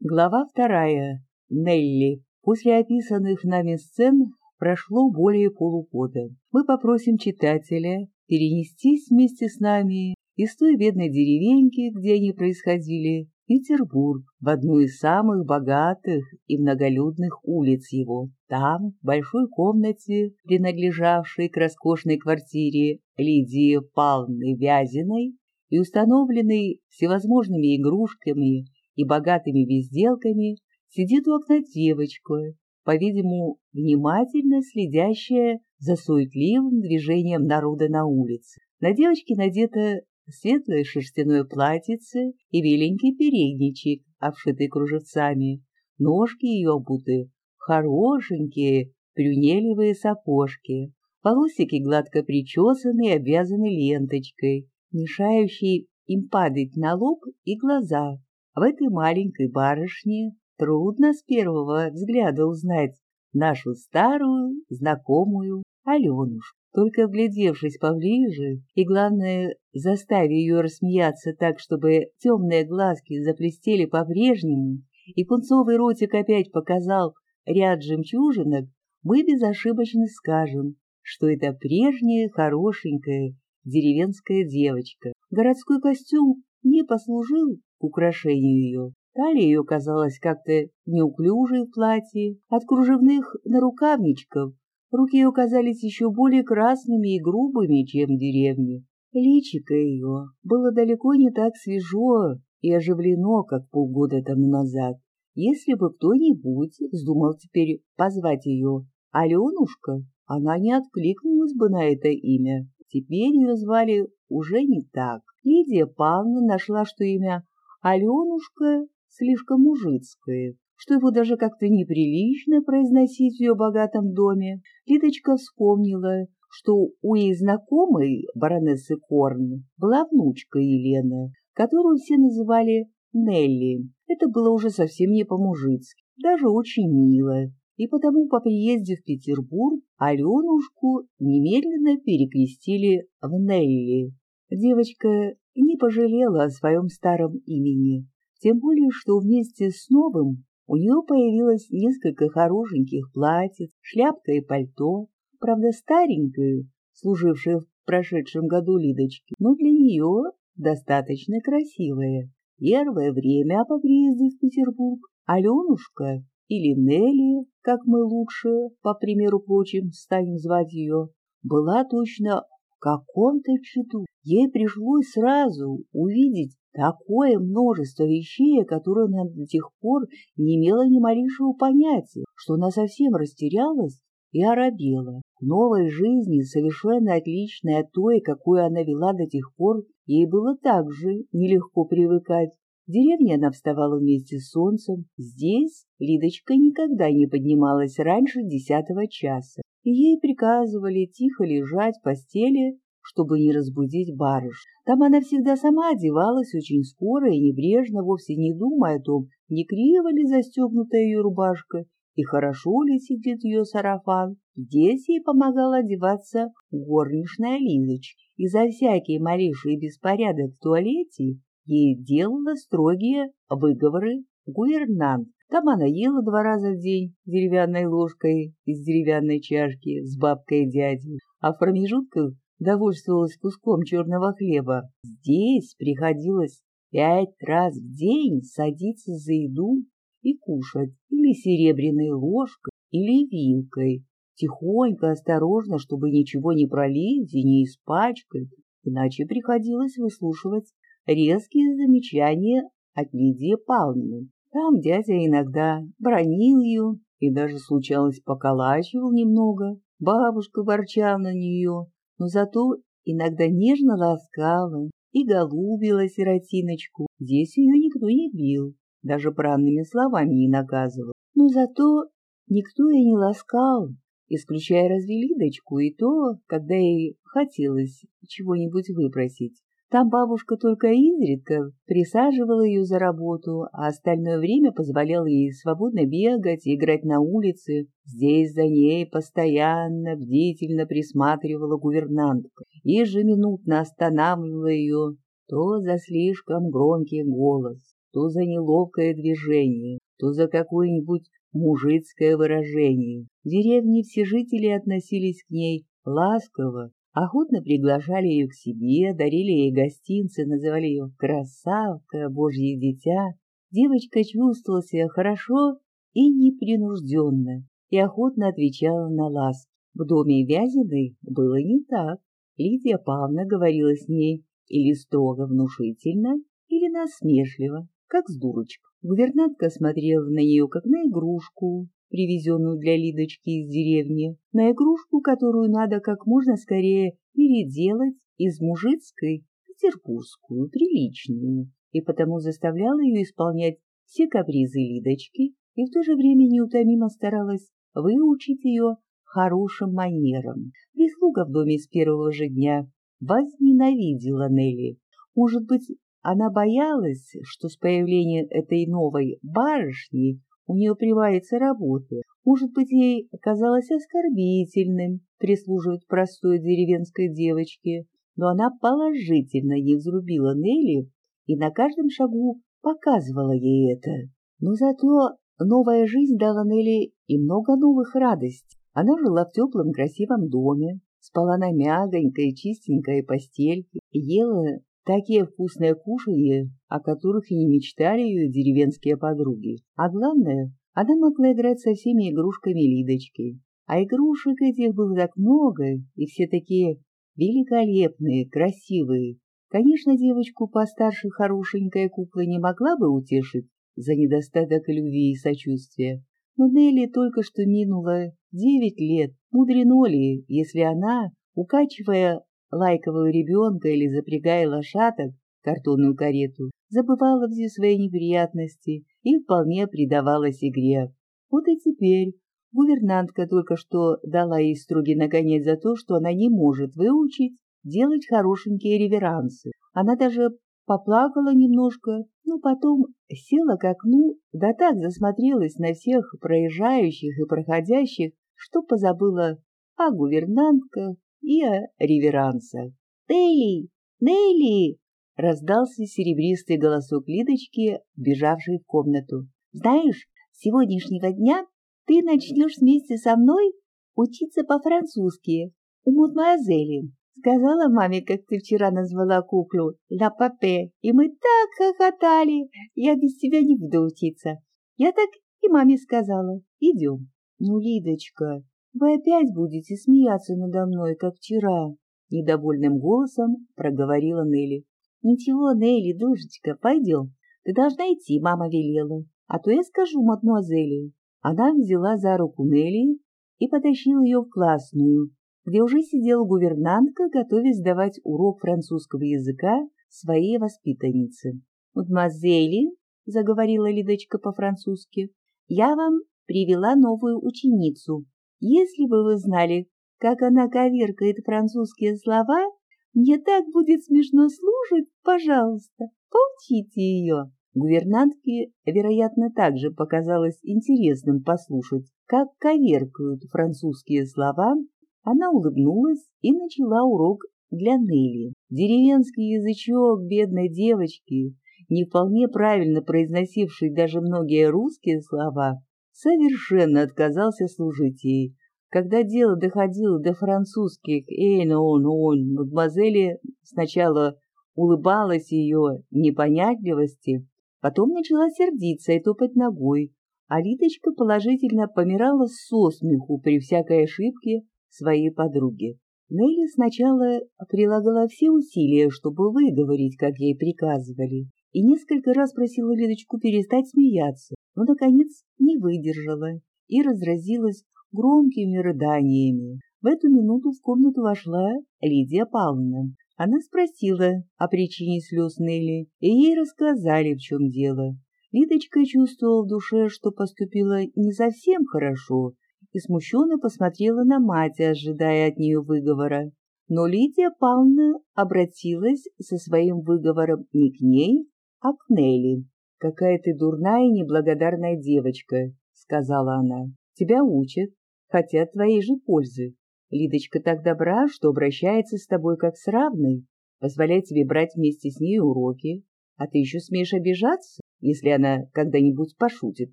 Глава вторая. Нелли. После описанных нами сцен прошло более полугода. Мы попросим читателя перенестись вместе с нами из той бедной деревеньки, где они происходили, Петербург, в одну из самых богатых и многолюдных улиц его. Там, в большой комнате, принадлежавшей к роскошной квартире Лидии Павловны Вязиной и установленной всевозможными игрушками и богатыми безделками сидит у окна девочка, по-видимому, внимательно следящая за суетливым движением народа на улице. На девочке надето светлое шерстяное платьице и беленький передничек, обшитый кружевцами. Ножки ее обуты хорошенькие прюнелевые сапожки. Волосики гладко причесаны и обвязаны ленточкой, мешающей им падать на лоб и глаза. В этой маленькой барышне трудно с первого взгляда узнать нашу старую, знакомую Аленушку. Только вглядевшись поближе, и, главное, заставив ее рассмеяться так, чтобы темные глазки заплестели по-прежнему, и пунцовый ротик опять показал ряд жемчужинок, мы безошибочно скажем, что это прежняя хорошенькая деревенская девочка. Городской костюм не послужил к украшению ее. Талия ее казалась как-то неуклюжей в платье, от кружевных нарукавничков руки ее казались еще более красными и грубыми, чем в деревне. Личико ее было далеко не так свежо и оживлено, как полгода тому назад. Если бы кто-нибудь вздумал теперь позвать ее Аленушка, она не откликнулась бы на это имя. Теперь ее звали уже не так. Лидия Павловна нашла, что имя Аленушка слишком мужицкое, что его даже как-то неприлично произносить в ее богатом доме. Лидочка вспомнила, что у ей знакомой баронессы Корн была внучка Елена, которую все называли Нелли. Это было уже совсем не по-мужицки, даже очень мило. И потому по приезде в Петербург Аленушку немедленно перекрестили в Нелли. Девочка не пожалела о своем старом имени, тем более, что вместе с новым у нее появилось несколько хорошеньких платьев, шляпка и пальто, правда старенькое, служившее в прошедшем году Лидочке, но для нее достаточно красивое. Первое время по приезде в Петербург Аленушка или Нелли, как мы лучше, по примеру прочим, станем звать ее, была точно каком-то чуду. Ей пришлось сразу увидеть такое множество вещей, которые она до тех пор не имела ни малейшего понятия, что она совсем растерялась и оробела. К новой жизни, совершенно отличной от той, какую она вела до тех пор, ей было также нелегко привыкать. В деревне она вставала вместе с солнцем. Здесь Лидочка никогда не поднималась раньше десятого часа, и ей приказывали тихо лежать в постели, чтобы не разбудить барыш. Там она всегда сама одевалась очень скоро и небрежно, вовсе не думая о том, не криво ли застегнута ее рубашка и хорошо ли сидит ее сарафан. Здесь ей помогала одеваться горничная Лизочка, и за всякий малейший беспорядок в туалете ей делала строгие выговоры гувернант. Там она ела два раза в день деревянной ложкой из деревянной чашки с бабкой и дядей, а в промежутках довольствовалась куском черного хлеба. Здесь приходилось пять раз в день садиться за еду и кушать или серебряной ложкой, или вилкой, тихонько, осторожно, чтобы ничего не пролить и не испачкать, иначе приходилось выслушивать резкие замечания от Лидии Павловны. Там дядя иногда бронил ее и даже случалось поколачивал немного. Бабушка ворчала на нее, но зато иногда нежно ласкала и голубила сиротиночку. Здесь ее никто не бил, даже бранными словами не наказывал. Но зато никто и не ласкал, исключая разве Лидочку и то, когда ей хотелось чего-нибудь выпросить. Там бабушка только изредка присаживала ее за работу, а остальное время позволяла ей свободно бегать и играть на улице. Здесь за ней постоянно бдительно присматривала гувернантка, ежеминутно останавливала ее то за слишком громкий голос, то за неловкое движение, то за какое-нибудь мужицкое выражение. В деревне все жители относились к ней ласково, охотно приглашали ее к себе, дарили ей гостинцы, называли ее «красавка», «божье дитя». Девочка чувствовала себя хорошо и непринужденно, и охотно отвечала на ласки. В доме Вязиной было не так. Лидия Павловна говорила с ней или строго внушительно, или насмешливо, как с дурочкой. Гувернантка смотрела на нее, как на игрушку, привезенную для Лидочки из деревни, на игрушку, которую надо как можно скорее переделать из мужицкой петербургскую, приличную, и потому заставляла ее исполнять все капризы Лидочки и в то же время неутомимо старалась выучить ее хорошим манерам. Прислуга в доме с первого же дня возненавидела Нелли. Может быть, она боялась, что с появлением этой новой барышни у нее прибавится работы. Может быть, ей казалось оскорбительным прислуживать простой деревенской девочке, но она положительно не взрубила Нелли и на каждом шагу показывала ей это. Но зато новая жизнь дала Нелли и много новых радостей. Она жила в теплом красивом доме, спала на мягонькой чистенькой постельке, ела Такие вкусные кушанья, о которых и не мечтали ее деревенские подруги. А главное, она могла играть со всеми игрушками Лидочки. А игрушек этих было так много, и все такие великолепные, красивые. Конечно, девочку постарше хорошенькая кукла не могла бы утешить за недостаток любви и сочувствия. Но Нелли только что минуло девять лет. Мудрено ли, если она, укачивая лайкового ребенка или запрягая лошадок в картонную карету, забывала все свои неприятности и вполне предавалась игре. Вот и теперь гувернантка только что дала ей строгий наконец за то, что она не может выучить делать хорошенькие реверансы. Она даже поплакала немножко, но потом села к окну, да так засмотрелась на всех проезжающих и проходящих, что позабыла о гувернантках, и о реверансах. «Нелли! Нелли!» — раздался серебристый голосок Лидочки, бежавшей в комнату. «Знаешь, с сегодняшнего дня ты начнешь вместе со мной учиться по-французски у мадемуазели. Сказала маме, как ты вчера назвала куклу «Ла Папе», и мы так хохотали, я без тебя не буду учиться. Я так и маме сказала, идем. Ну, Лидочка, вы опять будете смеяться надо мной, как вчера, — недовольным голосом проговорила Нелли. — Ничего, Нелли, душечка, пойдем. Ты должна идти, мама велела. А то я скажу мадмуазели. Она взяла за руку Нелли и потащила ее в классную, где уже сидела гувернантка, готовясь давать урок французского языка своей воспитаннице. «Мадемуазели», — заговорила Лидочка по-французски, — «я вам привела новую ученицу, если бы вы знали, как она коверкает французские слова, мне так будет смешно слушать, пожалуйста, поучите ее. Гувернантке, вероятно, также показалось интересным послушать, как коверкают французские слова. Она улыбнулась и начала урок для Нелли. Деревенский язычок бедной девочки, не вполне правильно произносивший даже многие русские слова, совершенно отказался служить ей. Когда дело доходило до французских «эй, он, он», мадемуазели сначала улыбалась ее непонятливости, потом начала сердиться и топать ногой, а Лидочка положительно помирала со смеху при всякой ошибке своей подруги. Нелли сначала прилагала все усилия, чтобы выговорить, как ей приказывали, и несколько раз просила Лидочку перестать смеяться, но, наконец, не выдержала и разразилась громкими рыданиями. В эту минуту в комнату вошла Лидия Павловна. Она спросила о причине слез Нелли, и ей рассказали, в чем дело. Лидочка чувствовала в душе, что поступила не совсем хорошо, и смущенно посмотрела на мать, ожидая от нее выговора. Но Лидия Павловна обратилась со своим выговором не к ней, а к Нелли. «Какая ты дурная и неблагодарная девочка», — сказала она. «Тебя учат, хотят твоей же пользы. Лидочка так добра, что обращается с тобой как с равной, позволяет тебе брать вместе с ней уроки, а ты еще смеешь обижаться? если она когда-нибудь пошутит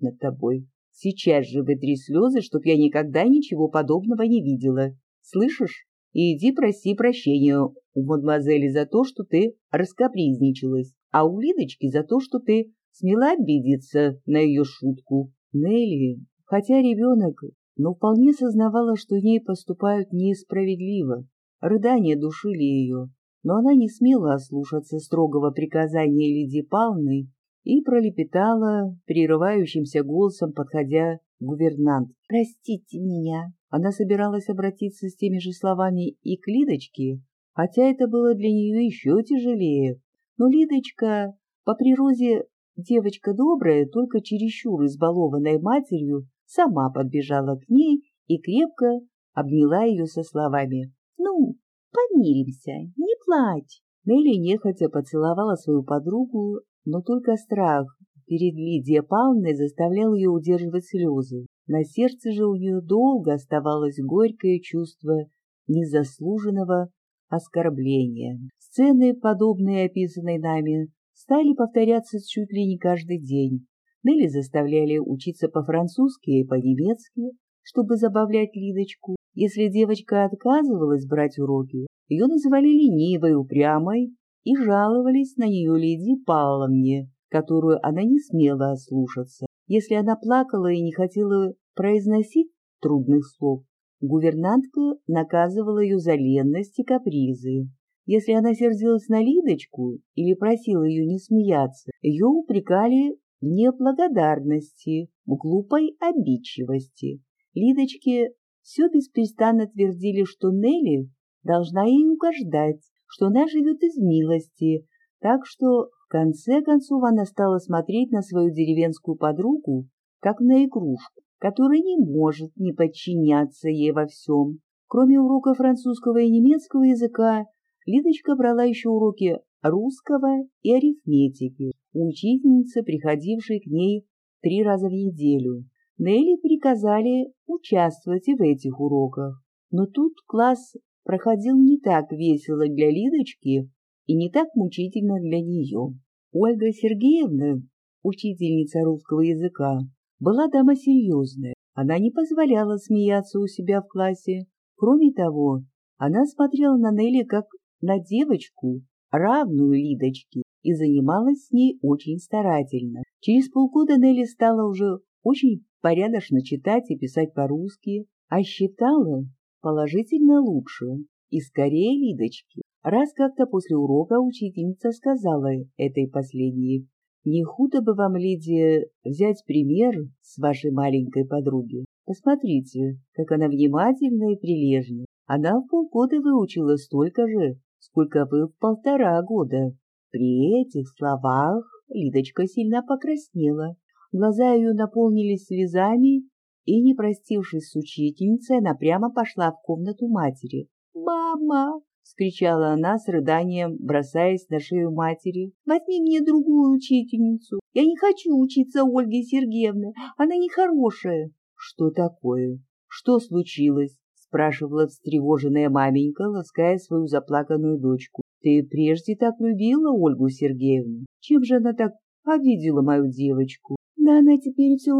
над тобой. Сейчас же вытри слезы, чтоб я никогда ничего подобного не видела. Слышишь? И иди проси прощения у мадемуазели за то, что ты раскапризничалась, а у Лидочки за то, что ты смела обидеться на ее шутку. Нелли, хотя ребенок, но вполне сознавала, что ней поступают несправедливо. Рыдания душили ее, но она не смела ослушаться строгого приказания Лидии Павловны и пролепетала прерывающимся голосом, подходя гувернант. «Простите меня». Она собиралась обратиться с теми же словами и к Лидочке, хотя это было для нее еще тяжелее. Но Лидочка, по природе девочка добрая, только чересчур избалованная матерью, сама подбежала к ней и крепко обняла ее со словами «Ну, помиримся, не плачь». Нелли нехотя поцеловала свою подругу, но только страх перед Лидией Павловной заставлял ее удерживать слезы. На сердце же у нее долго оставалось горькое чувство незаслуженного оскорбления. Сцены, подобные описанной нами, стали повторяться чуть ли не каждый день. Нелли заставляли учиться по-французски и по-немецки, чтобы забавлять Лидочку. Если девочка отказывалась брать уроки, ее называли ленивой, упрямой и жаловались на нее Лидии Павловне, которую она не смела ослушаться. Если она плакала и не хотела произносить трудных слов, гувернантка наказывала ее за ленность и капризы. Если она сердилась на Лидочку или просила ее не смеяться, ее упрекали в неблагодарности, в глупой обидчивости. Лидочке все беспрестанно твердили, что Нелли должна ей угождать, что она живет из милости, так что в конце концов она стала смотреть на свою деревенскую подругу, как на игрушку, которая не может не подчиняться ей во всем. Кроме урока французского и немецкого языка, Лидочка брала еще уроки русского и арифметики у учительницы, приходившей к ней три раза в неделю. Нелли приказали участвовать и в этих уроках. Но тут класс проходил не так весело для Лидочки и не так мучительно для нее. Ольга Сергеевна, учительница русского языка, была дама серьезная. Она не позволяла смеяться у себя в классе. Кроме того, она смотрела на Нелли как на девочку, равную Лидочке, и занималась с ней очень старательно. Через полгода Нелли стала уже очень порядочно читать и писать по-русски, а считала, положительно лучше и скорее Лидочки. Раз как-то после урока учительница сказала этой последней, «Не худо бы вам, Лидия, взять пример с вашей маленькой подруги. Посмотрите, как она внимательна и прилежна. Она в полгода выучила столько же, сколько вы в полтора года». При этих словах Лидочка сильно покраснела. Глаза ее наполнились слезами, и, не простившись с учительницей, она прямо пошла в комнату матери. «Мама!» — скричала она с рыданием, бросаясь на шею матери. «Возьми мне другую учительницу. Я не хочу учиться Ольге Сергеевне. Она нехорошая». «Что такое? Что случилось?» — спрашивала встревоженная маменька, лаская свою заплаканную дочку. «Ты прежде так любила Ольгу Сергеевну? Чем же она так обидела мою девочку?» «Да она теперь все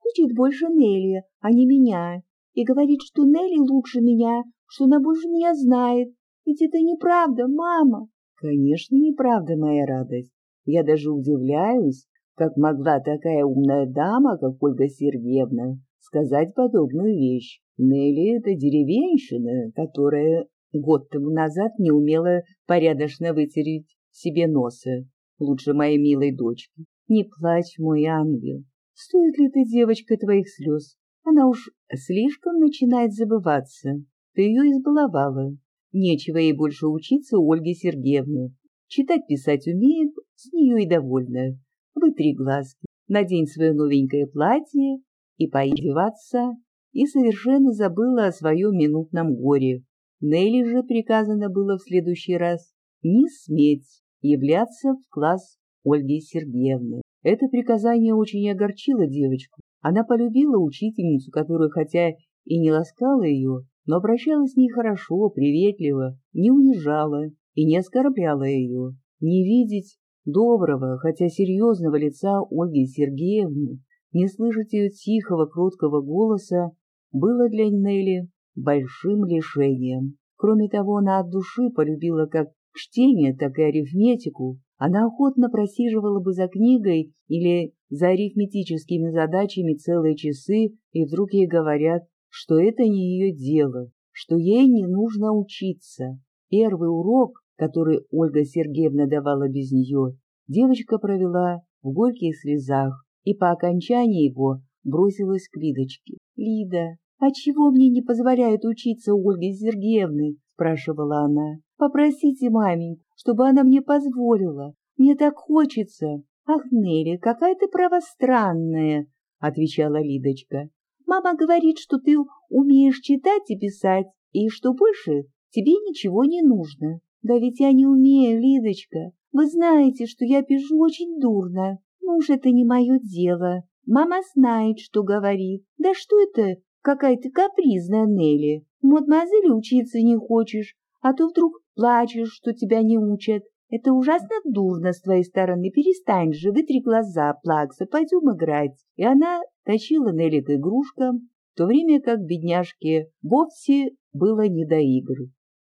хочет больше Нелли, а не меня, и говорит, что Нелли лучше меня, что она больше меня знает. Ведь это неправда, мама. Конечно, неправда, моя радость. Я даже удивляюсь, как могла такая умная дама, как Ольга Сергеевна, сказать подобную вещь. Нелли — это деревенщина, которая год тому назад не умела порядочно вытереть себе носа. Лучше моей милой дочки. Не плачь, мой ангел. Стоит ли ты, девочка, твоих слез? Она уж слишком начинает забываться. Ты ее избаловала. Нечего ей больше учиться у Ольги Сергеевны. Читать-писать умеет, с нее и довольна. Вытри глазки, надень свое новенькое платье и поиздеваться, и совершенно забыла о своем минутном горе. Нелли же приказано было в следующий раз не сметь являться в класс Ольги Сергеевны. Это приказание очень огорчило девочку. Она полюбила учительницу, которая хотя и не ласкала ее, но обращалась с ней хорошо, приветливо, не унижала и не оскорбляла ее. Не видеть доброго, хотя серьезного лица Ольги Сергеевны, не слышать ее тихого, кроткого голоса было для Нелли большим лишением. Кроме того, она от души полюбила как чтение, так и арифметику. Она охотно просиживала бы за книгой или за арифметическими задачами целые часы, и вдруг ей говорят, что это не ее дело, что ей не нужно учиться. Первый урок, который Ольга Сергеевна давала без нее, девочка провела в горьких слезах и по окончании его бросилась к Лидочке. «Лида, а чего мне не позволяют учиться у Ольги Сергеевны?» — спрашивала она. «Попросите маменьку, чтобы она мне позволила. Мне так хочется». «Ах, Нелли, какая ты правостранная!» — отвечала Лидочка. «Мама говорит, что ты умеешь читать и писать, и что больше тебе ничего не нужно. Да ведь я не умею, Лидочка. Вы знаете, что я пишу очень дурно. Уж это не мое дело. Мама знает, что говорит. Да что это какая-то капризная Нелли? Мадемуазель учиться не хочешь, а то вдруг плачешь, что тебя не учат. Это ужасно дурно с твоей стороны. Перестань же, вытри глаза, плакса, пойдем играть. И она тащила Нелли к игрушкам, в то время как бедняжке вовсе было не до игр.